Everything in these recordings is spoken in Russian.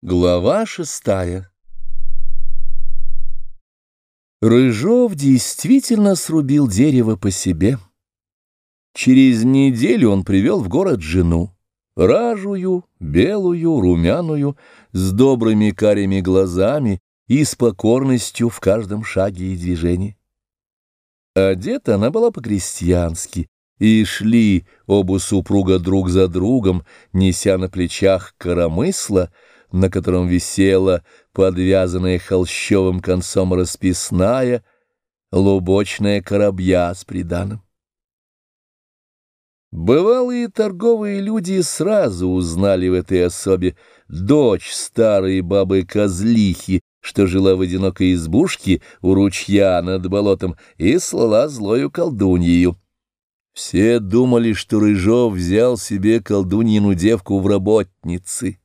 Глава шестая Рыжов действительно срубил дерево по себе. Через неделю он привел в город жену, ражую, белую, румяную, с добрыми карими глазами и с покорностью в каждом шаге и движении. Одета она была по-крестьянски, и шли оба супруга друг за другом, неся на плечах коромысла, на котором висела подвязанная холщовым концом расписная лубочная коробья с приданым. Бывалые торговые люди сразу узнали в этой особе дочь старой бабы-козлихи, что жила в одинокой избушке у ручья над болотом и слала злою колдуньею. Все думали, что Рыжов взял себе колдуньину девку в работницы.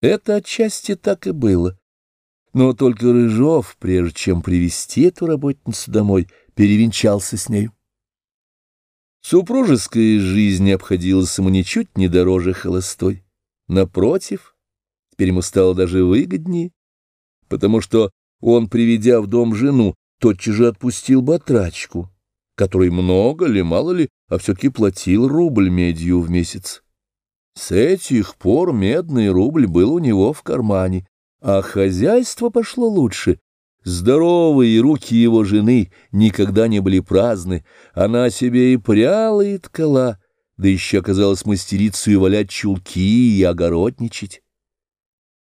Это отчасти так и было. Но только Рыжов, прежде чем привести эту работницу домой, перевенчался с нею. Супружеская жизнь обходилась ему ничуть не дороже холостой. Напротив, теперь ему стало даже выгоднее, потому что он, приведя в дом жену, тотчас же отпустил батрачку, который много ли, мало ли, а все-таки платил рубль медью в месяц. С этих пор медный рубль был у него в кармане, а хозяйство пошло лучше. Здоровые руки его жены никогда не были праздны, она себе и пряла, и ткала, да еще оказалась мастерицей валять чулки и огородничать.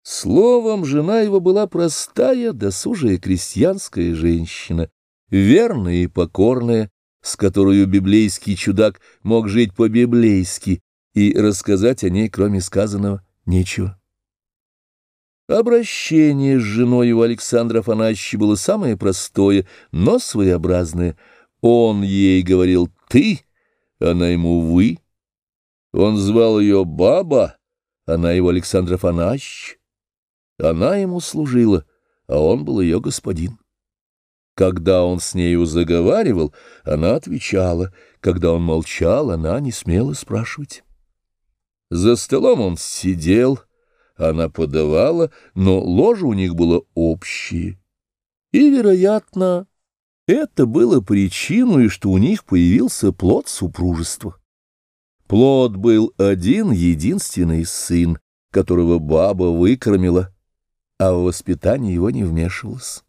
Словом, жена его была простая, досужая крестьянская женщина, верная и покорная, с которой библейский чудак мог жить по-библейски, и рассказать о ней, кроме сказанного, нечего. Обращение с женой у Александра Афанасьевича было самое простое, но своеобразное. Он ей говорил «ты», она ему «вы». Он звал ее «баба», она его Александр Афанасьевич. Она ему служила, а он был ее господин. Когда он с нею заговаривал, она отвечала. Когда он молчал, она не смела спрашивать. За столом он сидел, она подавала, но ложе у них было общее. И, вероятно, это было причиной, что у них появился плод супружества. Плод был один единственный сын, которого баба выкормила, а в воспитание его не вмешивалась.